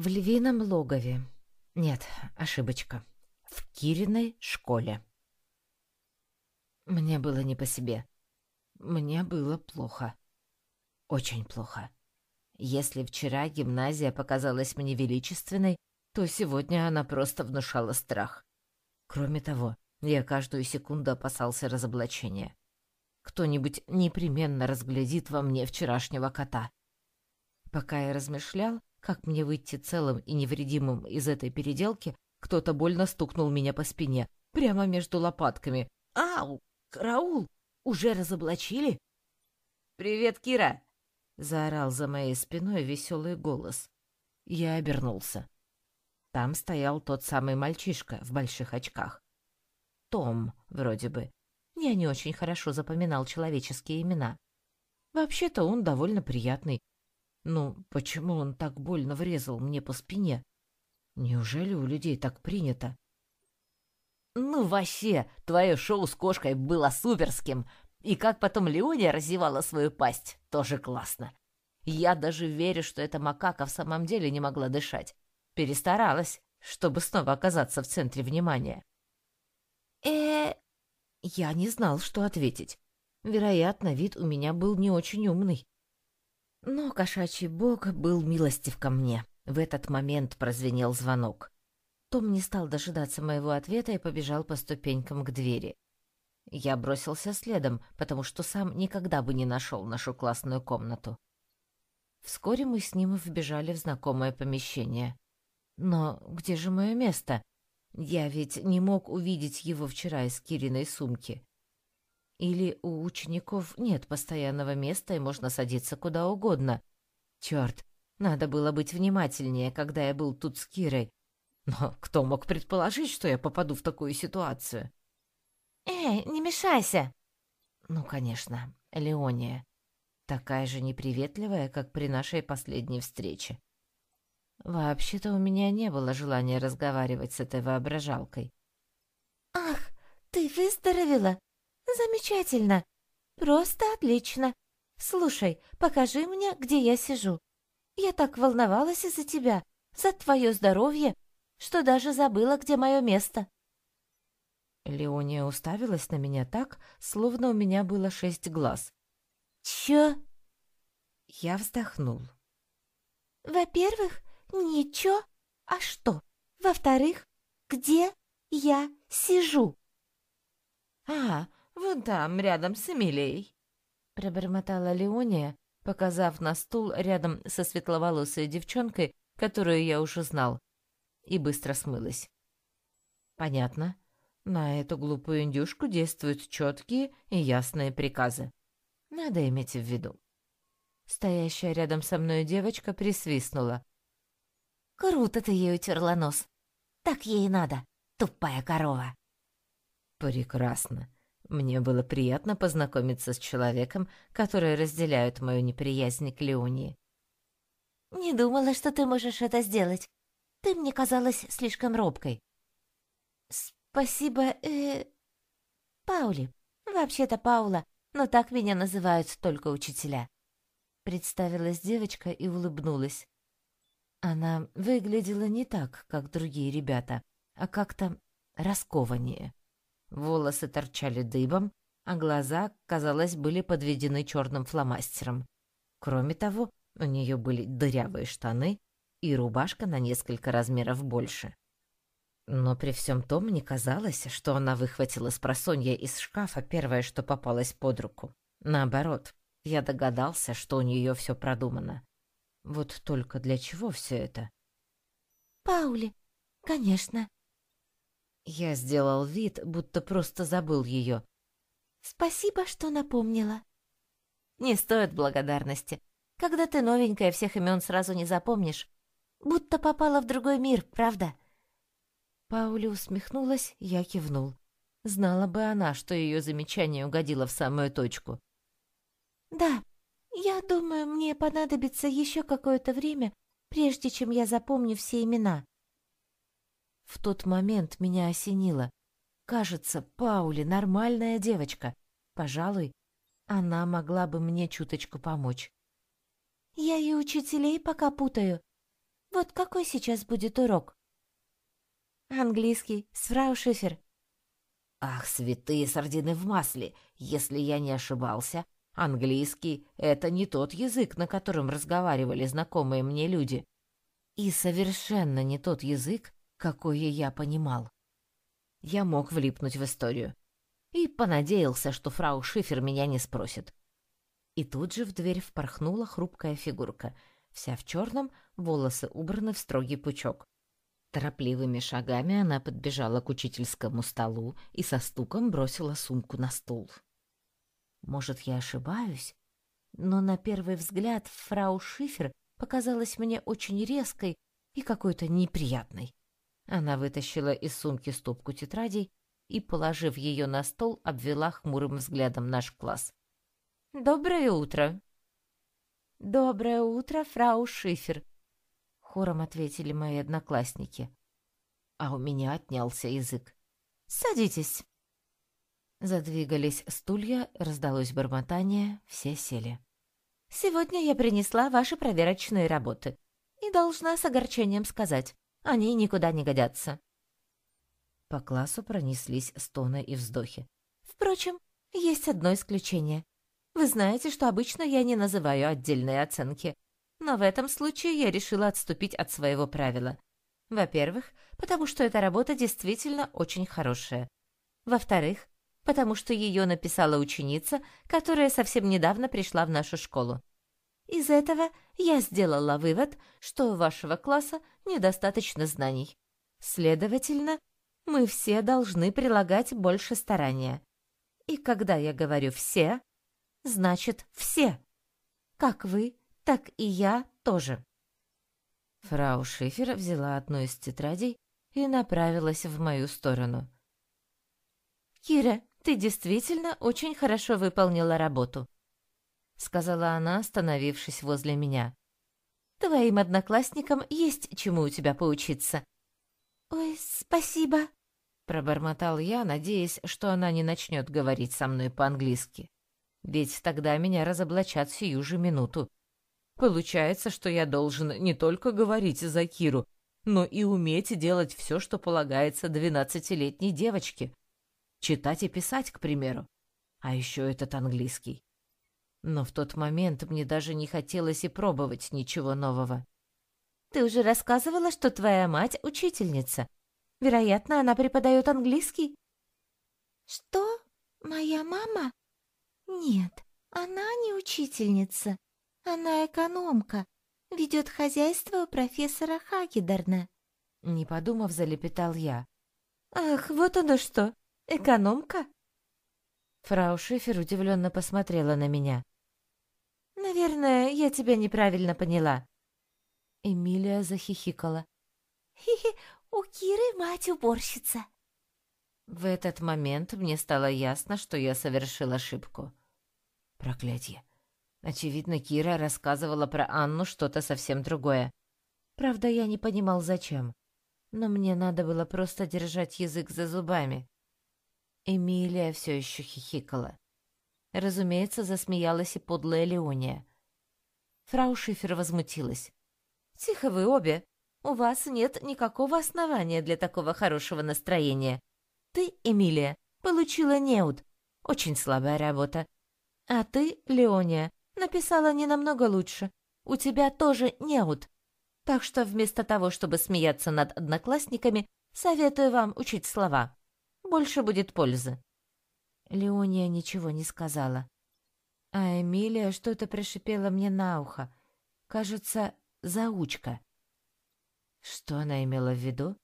В львином логове. Нет, ошибочка. В Кириной школе. Мне было не по себе. Мне было плохо. Очень плохо. Если вчера гимназия показалась мне величественной, то сегодня она просто внушала страх. Кроме того, я каждую секунду опасался разоблачения. Кто-нибудь непременно разглядит во мне вчерашнего кота. Пока я размышлял, как мне выйти целым и невредимым из этой переделки, кто-то больно стукнул меня по спине, прямо между лопатками. «Ау! Караул! Уже разоблачили?» «Привет, Кира!» — заорал за моей спиной веселый голос. Я обернулся. Там стоял тот самый мальчишка в больших очках. Том, вроде бы. Я не очень хорошо запоминал человеческие имена. Вообще-то он довольно приятный. Ну, почему он так больно врезал мне по спине? Неужели у людей так принято? Ну, вообще, твое шоу с кошкой было суперским. И как потом Леония разевала свою пасть, тоже классно. Я даже верю, что эта макака в самом деле не могла дышать. Перестаралась, чтобы снова оказаться в центре внимания. э Я не знал, что ответить. Вероятно, вид у меня был не очень умный. Но кошачий бог был милостив ко мне. В этот момент прозвенел звонок. Том не стал дожидаться моего ответа и побежал по ступенькам к двери. Я бросился следом, потому что сам никогда бы не нашел нашу классную комнату. Вскоре мы с ним вбежали в знакомое помещение. Но где же мое место? Я ведь не мог увидеть его вчера из Кириной сумки. Или у учеников нет постоянного места и можно садиться куда угодно. Черт, надо было быть внимательнее, когда я был тут с Кирой. Но кто мог предположить, что я попаду в такую ситуацию? «Эй, не мешайся!» Ну, конечно, Леония. Такая же неприветливая, как при нашей последней встрече. Вообще-то у меня не было желания разговаривать с этой воображалкой. «Ах, ты выздоровела? Замечательно! Просто отлично! Слушай, покажи мне, где я сижу. Я так волновалась из-за тебя, за твое здоровье, что даже забыла, где мое место». Леония уставилась на меня так, словно у меня было шесть глаз. «Чё?» Я вздохнул. «Во-первых, ничего. А что? Во-вторых, где я сижу?» «А, вон там, рядом с Эмилией», — пробормотала Леония, показав на стул рядом со светловолосой девчонкой, которую я уже знал, и быстро смылась. «Понятно. На эту глупую индюшку действуют четкие и ясные приказы. Надо иметь в виду». Стоящая рядом со мной девочка присвистнула. «Круто ты ей утерла нос. Так ей надо, тупая корова». «Прекрасно. Мне было приятно познакомиться с человеком, который разделяет мою неприязнь к Леонии». «Не думала, что ты можешь это сделать. Ты мне казалась слишком робкой». «Спасибо, э... Паули. Вообще-то Паула, но так меня называют только учителя». Представилась девочка и улыбнулась. Она выглядела не так, как другие ребята, а как-то раскованнее. Волосы торчали дыбом, а глаза, казалось, были подведены черным фломастером. Кроме того, у нее были дырявые штаны и рубашка на несколько размеров больше. Но при всем том мне казалось, что она выхватила с просонья из шкафа первое, что попалось под руку. Наоборот, я догадался, что у нее все продумано. Вот только для чего все это? «Паули, конечно». Я сделал вид, будто просто забыл ее. «Спасибо, что напомнила». «Не стоит благодарности. Когда ты новенькая, всех имен сразу не запомнишь. Будто попала в другой мир, правда?» Пауля усмехнулась, я кивнул. Знала бы она, что ее замечание угодило в самую точку. «Да, я думаю, мне понадобится еще какое-то время, прежде чем я запомню все имена». В тот момент меня осенило. Кажется, Паули нормальная девочка. Пожалуй, она могла бы мне чуточку помочь. «Я и учителей пока путаю». Вот какой сейчас будет урок? Английский, с фрау Шифер. Ах, святые сардины в масле! Если я не ошибался, английский — это не тот язык, на котором разговаривали знакомые мне люди. И совершенно не тот язык, какой я понимал. Я мог влипнуть в историю. И понадеялся, что фрау Шифер меня не спросит. И тут же в дверь впорхнула хрупкая фигурка. Вся в черном, волосы убраны в строгий пучок. Торопливыми шагами она подбежала к учительскому столу и со стуком бросила сумку на стул. Может, я ошибаюсь, но на первый взгляд фрау Шифер показалась мне очень резкой и какой-то неприятной. Она вытащила из сумки стопку тетрадей и, положив ее на стол, обвела хмурым взглядом наш класс. «Доброе утро!» «Доброе утро, фрау Шифер!» хором ответили мои одноклассники. А у меня отнялся язык. «Садитесь!» Задвигались стулья, раздалось бормотание, все сели. «Сегодня я принесла ваши проверочные работы и должна с огорчением сказать, они никуда не годятся». По классу пронеслись стоны и вздохи. «Впрочем, есть одно исключение. Вы знаете, что обычно я не называю отдельные оценки, но в этом случае я решила отступить от своего правила. Во-первых, потому что эта работа действительно очень хорошая. Во-вторых, потому что ее написала ученица, которая совсем недавно пришла в нашу школу. Из этого я сделала вывод, что у вашего класса недостаточно знаний. Следовательно, мы все должны прилагать больше старания. И когда я говорю «все», значит «все». Как вы, так и я тоже. Фрау Шифер взяла одну из тетрадей и направилась в мою сторону. «Кира, ты действительно очень хорошо выполнила работу», — сказала она, остановившись возле меня. «Твоим одноклассникам есть чему у тебя поучиться». «Ой, спасибо», — пробормотал я, надеясь, что она не начнет говорить со мной по-английски. Ведь тогда меня разоблачат сию же минуту. Получается, что я должен не только говорить за Киру, но и уметь делать все, что полагается двенадцатилетней девочке. Читать и писать, к примеру. А еще этот английский. Но в тот момент мне даже не хотелось и пробовать ничего нового. «Ты уже рассказывала, что твоя мать учительница. Вероятно, она преподает английский?» «Что? Моя мама? Нет, она не учительница. Она экономка, ведет хозяйство у профессора Хагедерна. Не подумав, залепетал я. Ах, вот оно что, экономка? Фрау Шифер удивленно посмотрела на меня. Наверное, я тебя неправильно поняла. Эмилия захихикала. Хи-хи, у Киры мать уборщица. В этот момент мне стало ясно, что я совершил ошибку. Проклятье. Очевидно, Кира рассказывала про Анну что-то совсем другое. Правда, я не понимал, зачем. Но мне надо было просто держать язык за зубами. Эмилия все еще хихикала. Разумеется, засмеялась и подлая Леония. Фрау Шифер возмутилась. «Тихо вы обе. У вас нет никакого основания для такого хорошего настроения. Ты, Эмилия, получила неуд. Очень слабая работа. А ты, Леония, написала не намного лучше. У тебя тоже неуд. Так что вместо того, чтобы смеяться над одноклассниками, советую вам учить слова. Больше будет пользы». Леония ничего не сказала. А Эмилия что-то прошипела мне на ухо. Кажется, заучка. Что она имела в виду?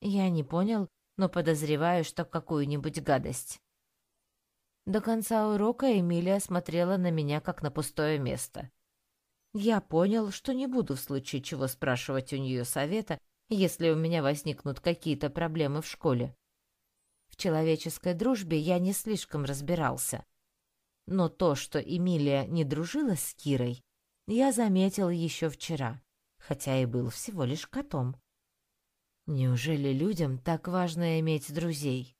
Я не понял, но подозреваю, что какую-нибудь гадость. До конца урока Эмилия смотрела на меня как на пустое место. Я понял, что не буду в случае чего спрашивать у нее совета, если у меня возникнут какие-то проблемы в школе. В человеческой дружбе я не слишком разбирался. Но то, что Эмилия не дружила с Кирой, я заметил еще вчера, хотя и был всего лишь котом. Неужели людям так важно иметь друзей?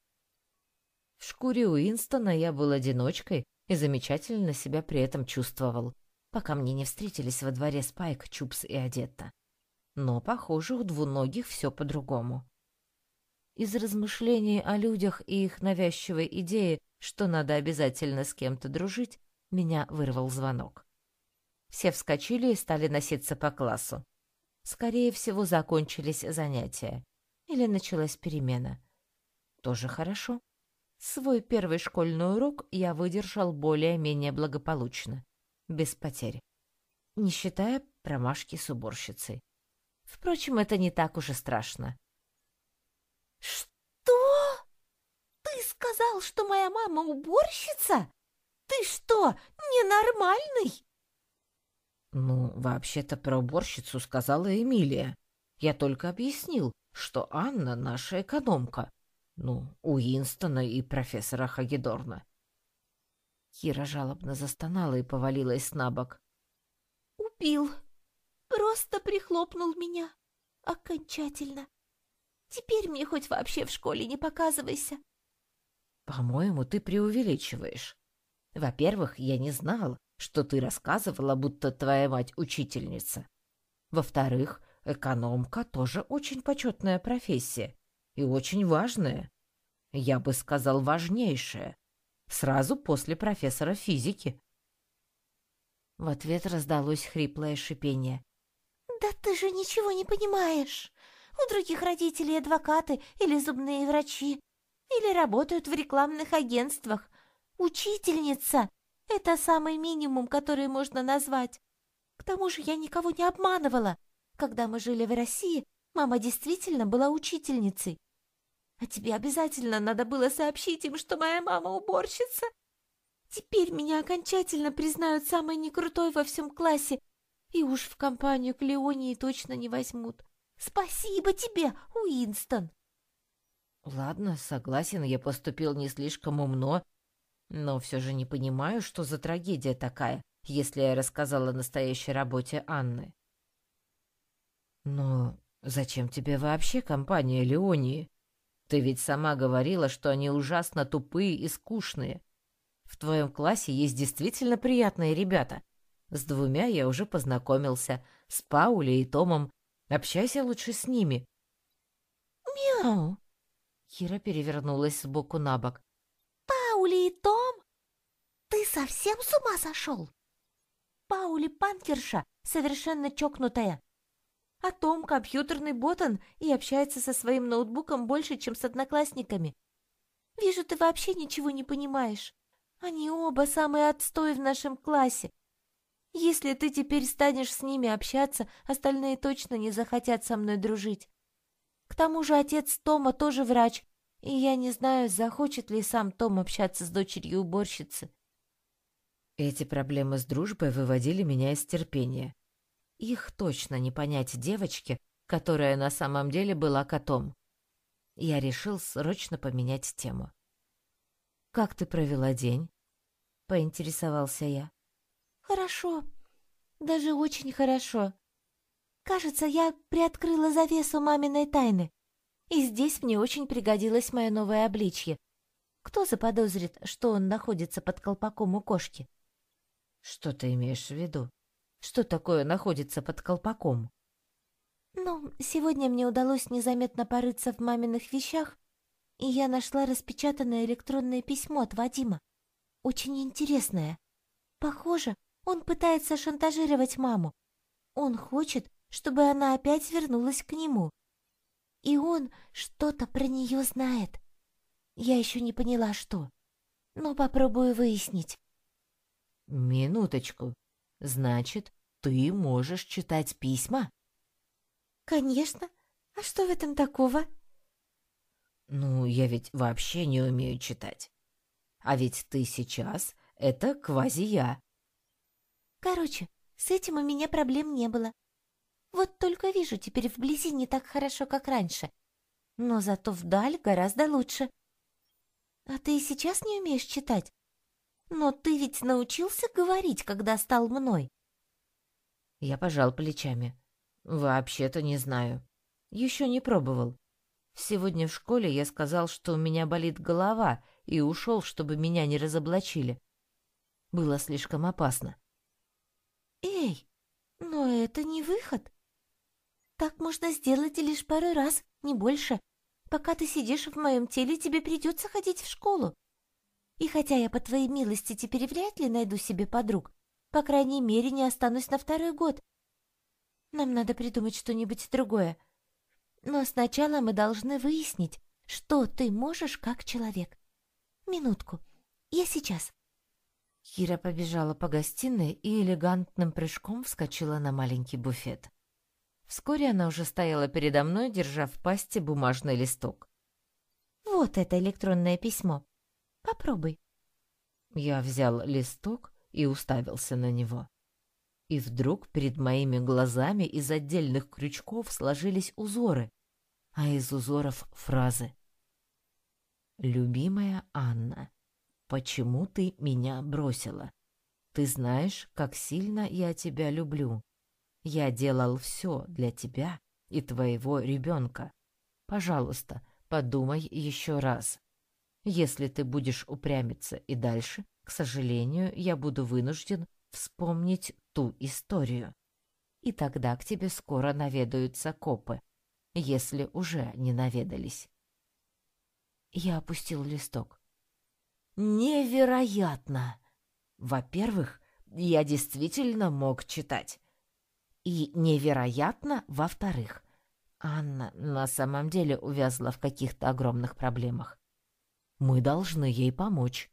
В шкуре Уинстона я был одиночкой и замечательно себя при этом чувствовал, пока мне не встретились во дворе Спайк, Чупс и Одетта. Но, похоже, у двуногих все по-другому. Из размышлений о людях и их навязчивой идеи, что надо обязательно с кем-то дружить, меня вырвал звонок. Все вскочили и стали носиться по классу. Скорее всего, закончились занятия. Или началась перемена. Тоже хорошо. Свой первый школьный урок я выдержал более-менее благополучно, без потерь. Не считая промашки с уборщицей. Впрочем, это не так уж и страшно. «Что? Ты сказал, что моя мама уборщица? Ты что, ненормальный?» Ну, вообще-то про уборщицу сказала Эмилия. Я только объяснил, что Анна наша экономка. Ну, у Инстона и профессора Хагедорна. Кира жалобно застонала и повалилась на бок. «Убил. Просто прихлопнул меня. Окончательно. Теперь мне хоть вообще в школе не показывайся». «По-моему, ты преувеличиваешь. Во-первых, я не знал, что ты рассказывала, будто твоя мать учительница. Во-вторых, экономка тоже очень почетная профессия и очень важная. Я бы сказал, важнейшая. Сразу после профессора физики. В ответ раздалось хриплое шипение. «Да ты же ничего не понимаешь. У других родителей адвокаты или зубные врачи, или работают в рекламных агентствах. Учительница — это самый минимум, который можно назвать. К тому же я никого не обманывала. Когда мы жили в России, мама действительно была учительницей. А тебе обязательно надо было сообщить им, что моя мама уборщица. Теперь меня окончательно признают самой некрутой во всем классе, и уж в компанию к Леонии точно не возьмут. Спасибо тебе, Уинстон. Ладно, согласен, я поступил не слишком умно, но все же не понимаю, что за трагедия такая, если я рассказала о настоящей работе Анны. Но зачем тебе вообще компания Леонии? Ты ведь сама говорила, что они ужасно тупые и скучные. В твоем классе есть действительно приятные ребята. С двумя я уже познакомился, с Паулей и Томом. Общайся лучше с ними. Мяу. Кира перевернулась с боку на бок. Паули и Том? Ты совсем с ума сошел? Паули Панкерша совершенно чокнутая. А Том компьютерный ботан и общается со своим ноутбуком больше, чем с одноклассниками. Вижу, ты вообще ничего не понимаешь. Они оба самые отстой в нашем классе. Если ты теперь станешь с ними общаться, остальные точно не захотят со мной дружить. К тому же отец Тома тоже врач, и я не знаю, захочет ли сам Том общаться с дочерью уборщицы. Эти проблемы с дружбой выводили меня из терпения. Их точно не понять девочке, которая на самом деле была котом. Я решил срочно поменять тему. «Как ты провела день?» — поинтересовался я. «Хорошо. Даже очень хорошо. Кажется, я приоткрыла завесу маминой тайны. И здесь мне очень пригодилось мое новое обличье. Кто заподозрит, что он находится под колпаком у кошки?» «Что ты имеешь в виду?» Что такое находится под колпаком? Ну, сегодня мне удалось незаметно порыться в маминых вещах, и я нашла распечатанное электронное письмо от Вадима. Очень интересное. Похоже, он пытается шантажировать маму. Он хочет, чтобы она опять вернулась к нему. И он что-то про нее знает. Я еще не поняла, что. Но попробую выяснить. Минуточку. Значит, ты можешь читать письма? Конечно. А что в этом такого? Ну, я ведь вообще не умею читать. А ведь ты сейчас — это квази-я. Короче, с этим у меня проблем не было. Вот только вижу теперь вблизи не так хорошо, как раньше. Но зато вдаль гораздо лучше. А ты и сейчас не умеешь читать? Но ты ведь научился говорить, когда стал мной. Я пожал плечами. Вообще-то не знаю. Еще не пробовал. Сегодня в школе я сказал, что у меня болит голова, и ушел, чтобы меня не разоблачили. Было слишком опасно. Эй, но это не выход. Так можно сделать лишь пару раз, не больше. Пока ты сидишь в моем теле, тебе придется ходить в школу. И хотя я, по твоей милости, теперь вряд ли найду себе подруг, по крайней мере, не останусь на второй год. Нам надо придумать что-нибудь другое. Но сначала мы должны выяснить, что ты можешь как человек. Минутку. Я сейчас. Кира побежала по гостиной и элегантным прыжком вскочила на маленький буфет. Вскоре она уже стояла передо мной, держа в пасти бумажный листок. «Вот это электронное письмо. Попробуй». Я взял листок и уставился на него. И вдруг перед моими глазами из отдельных крючков сложились узоры, а из узоров фразы. «Любимая Анна, почему ты меня бросила? Ты знаешь, как сильно я тебя люблю. Я делал все для тебя и твоего ребенка. Пожалуйста, подумай еще раз. Если ты будешь упрямиться и дальше, к сожалению, я буду вынужден вспомнить ту историю. И тогда к тебе скоро наведаются копы, если уже не наведались. Я опустил листок. Невероятно! Во-первых, я действительно мог читать. И невероятно, во-вторых, Анна на самом деле увязла в каких-то огромных проблемах. Мы должны ей помочь.